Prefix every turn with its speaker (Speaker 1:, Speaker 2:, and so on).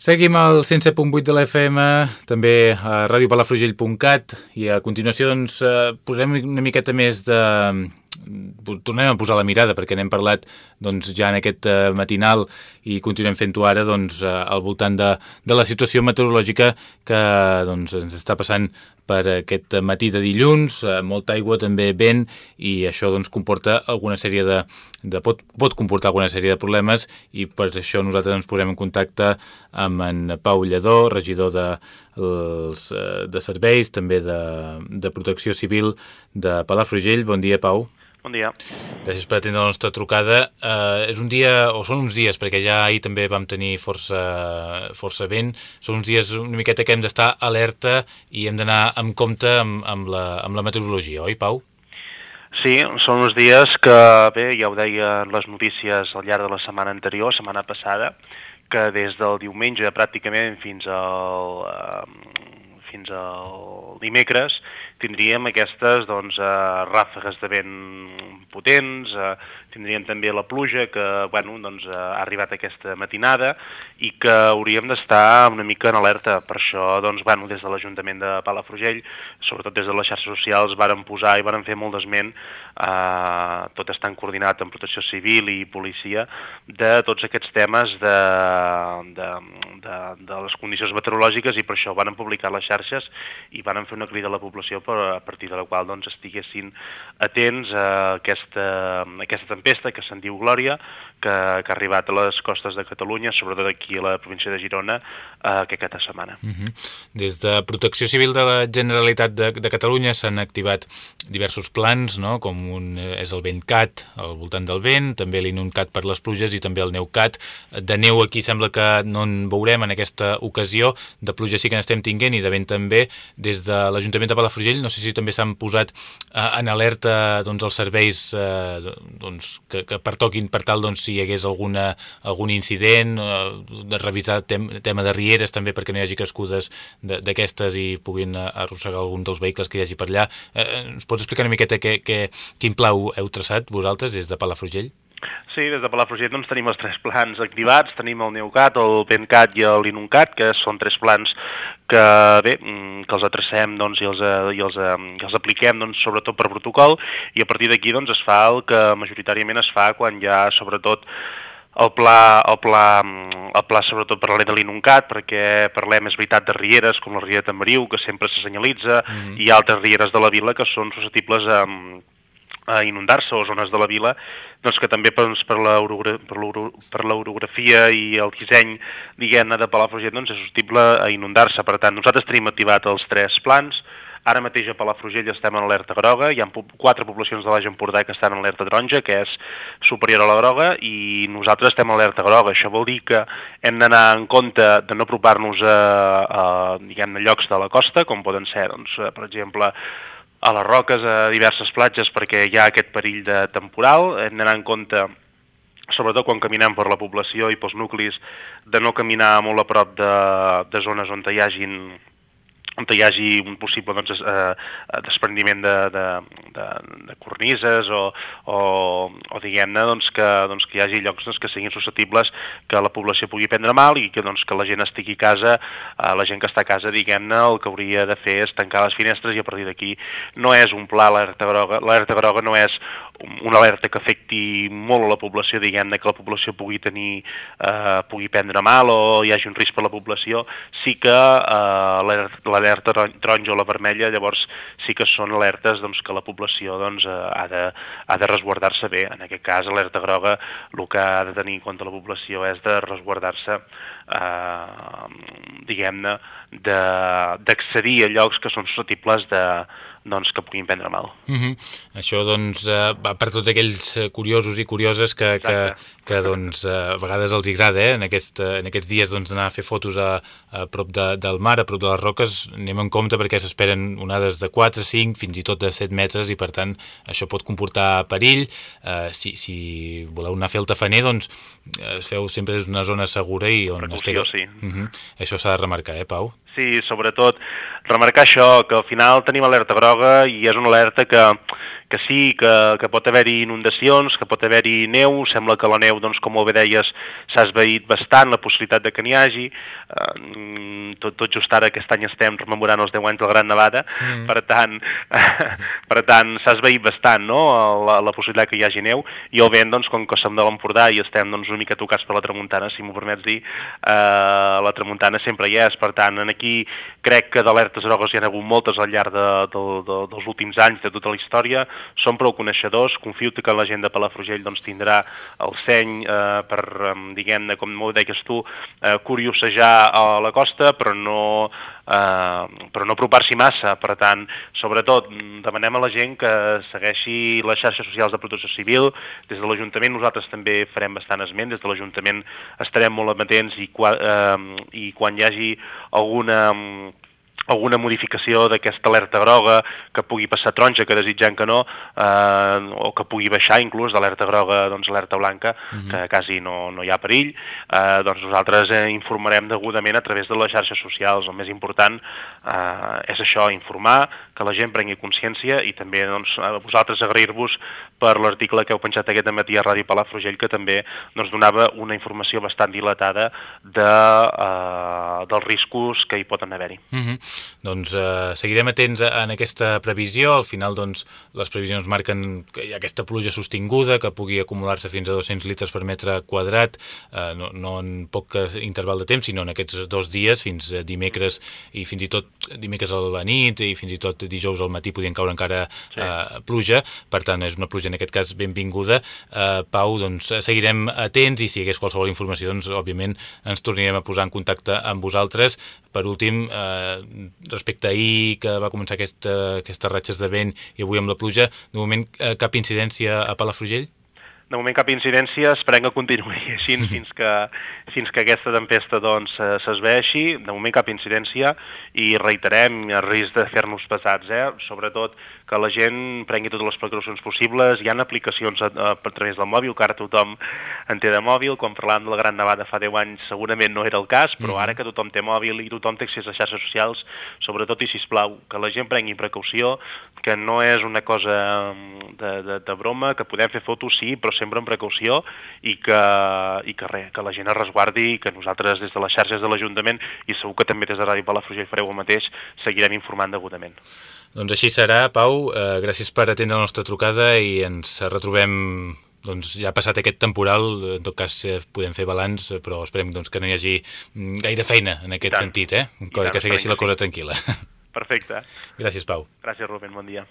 Speaker 1: Seguim al 107.8 de l'FM, també a radiopalafrugell.cat i a continuació doncs, eh, posem una miqueta més de... Tornem a posar la mirada perquè n'hem parlat doncs, ja en aquest eh, matinal i continuem fent-ho ara doncs, eh, al voltant de, de la situació meteorològica que doncs, ens està passant per aquest matí de dilluns, eh, molta aigua, també vent, i això doncs, comporta alguna sèrie de, de pot, pot comportar alguna sèrie de problemes i per això nosaltres ens posem en contacte amb en Pau Lledó, regidor de, els, eh, de serveis, també de, de protecció civil de Palafrugell. Bon dia, Pau.
Speaker 2: Bon dia.
Speaker 1: Gràcies per atendre la nostra trucada. Uh, és un dia, o són uns dies, perquè ja ahir també vam tenir força, força vent, són uns dies una miqueta que hem d'estar alerta i hem d'anar amb compte amb, amb, la, amb la meteorologia, oi, Pau?
Speaker 2: Sí, són uns dies que, bé, ja ho deien les notícies al llarg de la setmana anterior, setmana passada, que des del diumenge pràcticament fins al, uh, fins al dimecres tindríem aquestes doncs, eh, ràfegues de vent potents, eh, tindríem també la pluja que bueno, doncs, eh, ha arribat aquesta matinada i que hauríem d'estar una mica en alerta. Per això, doncs, bueno, des de l'Ajuntament de Palafrugell, sobretot des de les xarxes socials, varen posar i varen fer molt d'esment, eh, tot estan coordinat amb protecció civil i policia, de tots aquests temes de, de, de, de les condicions meteorològiques i per això varen publicar les xarxes i varen fer una crida a la població per, a partir de la qual doncs, estiguessin atents a aquesta, a aquesta tempesta que se'n diu Glòria, que, que ha arribat a les costes de Catalunya, sobretot aquí a la província de Girona, eh, aquesta setmana. Uh
Speaker 1: mhm. -huh. Des de Protecció Civil de la Generalitat de, de Catalunya s'han activat diversos plans, no? com un, eh, és el VentCat al voltant del vent, també l'Inuncat per les pluges i també el NeuCat. De neu aquí sembla que no en veurem en aquesta ocasió, de pluja sí que n'estem tinguent i de vent també. Des de l'Ajuntament de Palafrugell, no sé si també s'han posat eh, en alerta doncs, els serveis eh, doncs, que, que pertoquin per tal doncs, si hi hagués alguna, algun incident, eh, de revisar tem, tema de rieres també perquè no hi hagi crescudes d'aquestes i puguin arrossegar algun dels vehicles que hi hagi per allà. Eh, ens pots explicar una miqueta que, que, quin pla heu traçat vosaltres des de Palafrugell?
Speaker 2: Sí, des de Palafrugell doncs, tenim els tres plans activats, tenim el NeuCat, el PenCat i l'INUNCAT, que són tres plans que, bé, mm, que els atracem doncs, i, els, eh, i, els, eh, i els apliquem doncs, sobretot per protocol i a partir d'aquí doncs, es fa el que majoritàriament es fa quan hi ha sobretot el pla, el pla, mm, el pla sobretot parlaré de l'Inuncat, perquè parlem, és veritat, de rieres, com la riera de Tamariu, que sempre se senyalitza, mm -hmm. i altres rieres de la vila que són susceptibles a, a inundar-se o zones de la vila, doncs que també doncs, per l'orografia i el disseny, diguem-ne, de Palafrugell doncs, és susceptible a inundar-se. Per tant, nosaltres tenim activat els tres plans, Ara mateix a Palafrugell estem en alerta groga, hi ha quatre poblacions de l'Aix Empordà que estan en alerta taronja, que és superior a la groga, i nosaltres estem en alerta groga. Això vol dir que hem d'anar en compte de no apropar-nos a, a, diguem a llocs de la costa, com poden ser, doncs, per exemple, a les roques, a diverses platges, perquè hi ha aquest perill de temporal. Hem d'anar en compte sobretot quan caminem per la població i pels nuclis, de no caminar molt a prop de, de zones on hi hagin on hi hagi un possible doncs, eh, desprendiment de, de, de, de cornises o, o, o diguem-ne doncs, que, doncs, que hi hagi llocs doncs, que siguin susceptibles que la població pugui prendre mal i que, doncs, que la gent estigui a casa, eh, la gent que està a casa, diguem-ne, el que hauria de fer és tancar les finestres i a partir d'aquí no és un pla alerta groga, l'alerta groga no és una alerta que afecti molt a la població, diguem-ne que la població pugui tenir, eh, pugui prendre mal o hi hagi un risc per la població, sí que eh, l'alerta taronja o la vermella llavors sí que són alertes doncs, que la població doncs, eh, ha de, ha de resguardar-se bé. En aquest cas, alerta groga, el que ha de tenir en compte la població és de resguardar-se eh, diguem-ne, d'accedir a llocs que són susceptibles de, doncs, que puguin prendre mal.
Speaker 1: Mhm. -huh. Això doncs, eh, va per tots aquells eh, curiosos i curioses que, que, que doncs, eh, a vegades els agrada eh, en, aquest, en aquests dies doncs, anar a fer fotos a, a prop de, del mar, a prop de les roques, anem en compte perquè s'esperen onades de 4, 5, fins i tot de 7 metres i per tant això pot comportar perill. Eh, si, si voleu anar a fer el tafaner, doncs es feu sempre des d'una zona segura i on
Speaker 2: estigueu... Sí.
Speaker 1: Uh mhm. -huh. Això s'ha de remarcar, eh, Pau?
Speaker 2: Sí, sobretot remarcar això, que al final tenim alerta groga i és una alerta que, que sí, que, que pot haver-hi inundacions, que pot haver-hi neu, sembla que la neu, doncs, com molt bé deies, s'ha esveït bastant, la possibilitat de que n'hi hagi, eh, tot, tot just ara aquest any estem rememorant els 10 anys del Gran Nevada, mm. per tant, per tant s'ha esveït bastant no? la, la possibilitat que hi hagi neu, i el vent, doncs, com que som de l'Empordà i estem doncs, una mica tocats per la tramuntana, si m'ho permets dir, eh, la tramuntana sempre hi és, per tant, en aquí crec que d'alertes grogues hi ha hagut moltes al llarg de, de, de, dels últims anys, de tota la història, som prou coneixedors, confio que la gent de Palafrugell doncs, tindrà el seny eh, per, diguem-ne, com ho deies tu, eh, curiosejar a la costa, però no, eh, però no apropar-s'hi massa. Per tant, sobretot, demanem a la gent que segueixi les xarxes socials de protecció civil. Des de l'Ajuntament nosaltres també farem bastant esment, des de l'Ajuntament estarem molt amatents i, eh, i quan hi hagi alguna alguna modificació d'aquesta alerta groga que pugui passar taronja, que desitgem que no, eh, o que pugui baixar inclús d'alerta groga doncs alerta blanca, uh mhm. -huh. que quasi no, no hi ha perill, eh, doncs nosaltres eh, informarem degudament a través de les xarxes socials. El més important eh, és això, informar, que la gent prengui consciència i també doncs, a vosaltres agrair-vos per l'article que heu penjat aquest matí a Ràdio Palafrugell que també doncs, donava una informació bastant dilatada de, eh, dels riscos que hi poden haver-hi. Uh
Speaker 1: mhm. -huh. Doncs eh, seguirem atents en aquesta previsió. Al final, doncs, les previsions marquen que hi ha aquesta pluja sostinguda, que pugui acumular-se fins a 200 litres per metre quadrat, eh, no, no en poc interval de temps, sinó en aquests dos dies, fins dimecres i fins i tot dimecres a la nit i fins i tot dijous al matí podien caure encara sí. eh, pluja. Per tant, és una pluja en aquest cas benvinguda. Eh, Pau, doncs, seguirem atents i si hi hagués qualsevol informació, doncs, òbviament, ens tornarem a posar en contacte amb vosaltres. Per últim, eh, respecte a ahir que va començar aquesta, aquestes ratxes de vent i avui amb la pluja, de moment eh, cap incidència a Palafrugell?
Speaker 2: De moment cap incidència, esperem que continuï així fins que, fins que aquesta tempesta doncs, s'esveixi. De moment cap incidència i reiterem el risc de fer-nos pesats, eh? sobretot que la gent prengui totes les precaucions possibles. Hi ha aplicacions a, a, a través del mòbil, que ara tothom en té de mòbil. Quan parlàvem de la Gran Nevada fa 10 anys segurament no era el cas, però ara que tothom té mòbil i tothom té accés a xarxes socials, sobretot i sisplau, que la gent prengui precaució, que no és una cosa mm, de, de, de broma, que podem fer fotos, sí, però sempre amb precaució i que, i que, res, que la gent es resguardi i que nosaltres des de les xarxes de l'Ajuntament i segur que també des de Ràdio Palafrugell fareu el mateix, seguirem informant degudament.
Speaker 1: Doncs així serà, Pau. Eh, gràcies per atendre la nostra trucada i ens retrobem doncs ja ha passat aquest temporal, en tot cas eh, podem fer balanç, però esperem doncs, que no hi hagi mm, gaire feina en aquest sentit, eh? que, que segueixi la cosa tranquil·la.
Speaker 2: Perfecte.
Speaker 1: Gràcies, Pau.
Speaker 2: Gràcies, Rubén, bon dia.